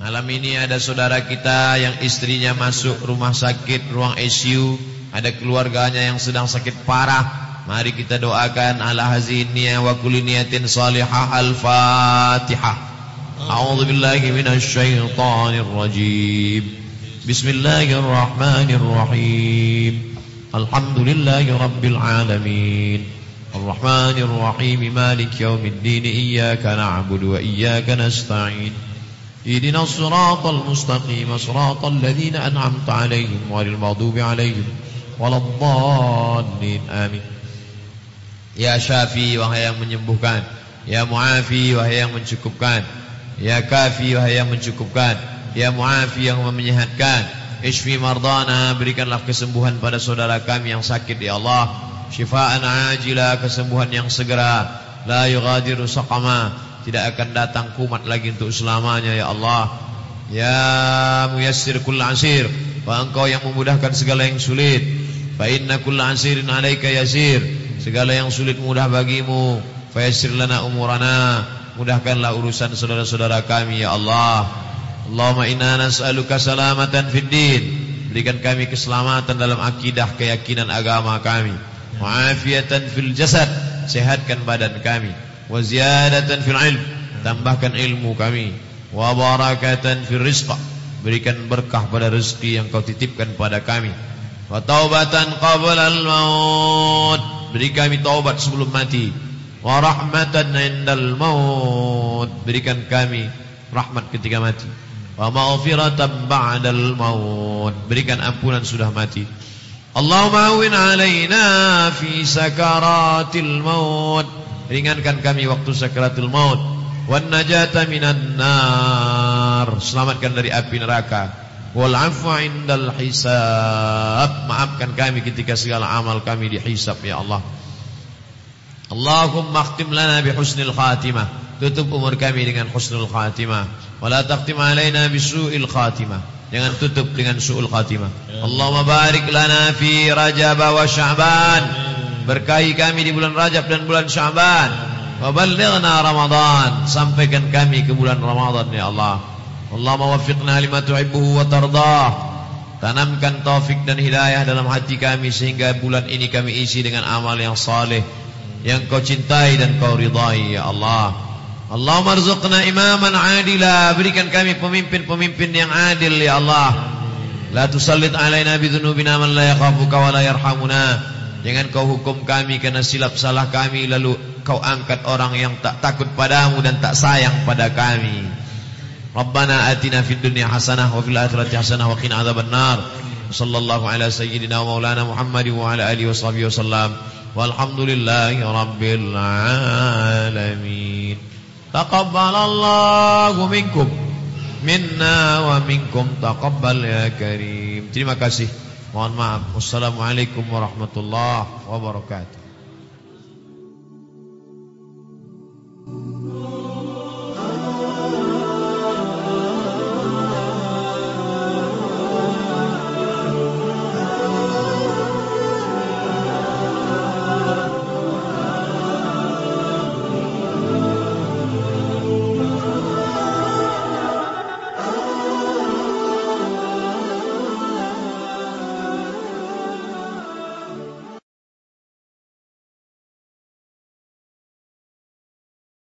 Malam ini ada saudara kita yang istrinya masuk rumah sakit, ruang ICU. Ada keluarganya yang sedang sakit parah. Mari kita doakan ala hazinnya wa kulli niyatin salihah al-Fatihah. A'udzu billahi minasy syaithanir rajim. Bismillahirrahmanirrahim. Alhamdulillahi rabbil alamin. Arrahmanir rahim. Maliki yaumiddin. Iyyaka na'budu wa iyyaka nasta'in. اهدنا الصراط المستقيم صراط الذين أنعمت عليهم غير المغضوب عليهم ولا الضالين آمين Ya Syafi wahai yang menyembuhkan Ya Muafi wahai yang mencukupkan Ya Kafi wahai yang mencukupkan Ya Muafi yang menyehatkan Ishfi mardana berikanlah kesembuhan pada saudara kami yang sakit ya Allah Syifaan ajila kesembuhan yang segera La yughadiru saqama tidak akan datang kumat lagi untuk selamanya ya Allah. Ya muyassir kull asir wa engkau yang memudahkan segala yang sulit. Fa inna kull asirin alayka yasir segala yang sulit mudah bagimu. Fa yassir lana umurana mudahkanlah urusan saudara-saudara kami ya Allah. Allahumma inna nas'aluka salamatan fid din berikan kami keselamatan dalam akidah keyakinan agama kami. Muafiatan fil jasad sehatkan badan kami wa ziyadatan fil ilm. Tambahkan ilmu kami. Wa barakatan fil rizq berikan berkah pada rezeki yang kau titipkan pada kami. Wa taubatan qabla al maut. Beri kami taubat sebelum mati. Wa rahmatan indal maut. Berikan kami rahmat ketika mati. Wa maghfiratan ba'dal maut. Berikan ampunan sudah mati. Allahumma awin alaina fi sakaratil maut ringankan kami waktu sakaratul maut. Wan najata minan nar. Selamatkan dari api neraka. Wal afwa indal hisab. Maafkan kami ketika segala amal kami dihisab ya Allah. Allahumma khtim lana bi husnil khatimah. Tutup umur kami dengan husnul khatimah. Wala taqtim alaina bi su'il khatimah. Jangan tutup dengan su'ul khatimah. Allahumma barik lana fi rajab wa sya'ban Berkahi kami di bulan Rajab dan bulan Syaban. Waballighna Ramadan. Sampaikan kami ke bulan Ramadan ya Allah. Allah mewaffiqna lima tuhibbuhu wa tardah. Tanamkan taufik dan hidayah dalam hati kami sehingga bulan ini kami isi dengan amal yang saleh yang kau cintai dan kau ridai ya Allah. Allah marzuqna imaman adila berikan kami pemimpin-pemimpin yang adil ya Allah. La tusallit alaina bi dzunubina man la yakhafuka wa la yarhamuna. Jangan kau hukum kami kerana silap salah kami Lalu kau angkat orang yang tak takut padamu Dan tak sayang pada kami. Rabbana atina fid dunya hasanah Wa fil akhirati hasanah Wa qina azab nar Sallallahu ala sayyidina wa maulana Muhammad Wa ala alihi wa sahbihi wa sallam. Walhamdulillahi rabbil alamin. Taqabbalallahu minkum. Minna wa minkum. Taqabbal ya karim. Terima kasih Mohon maaf. Wassalamualaikum warahmatullahi wabarakatuh.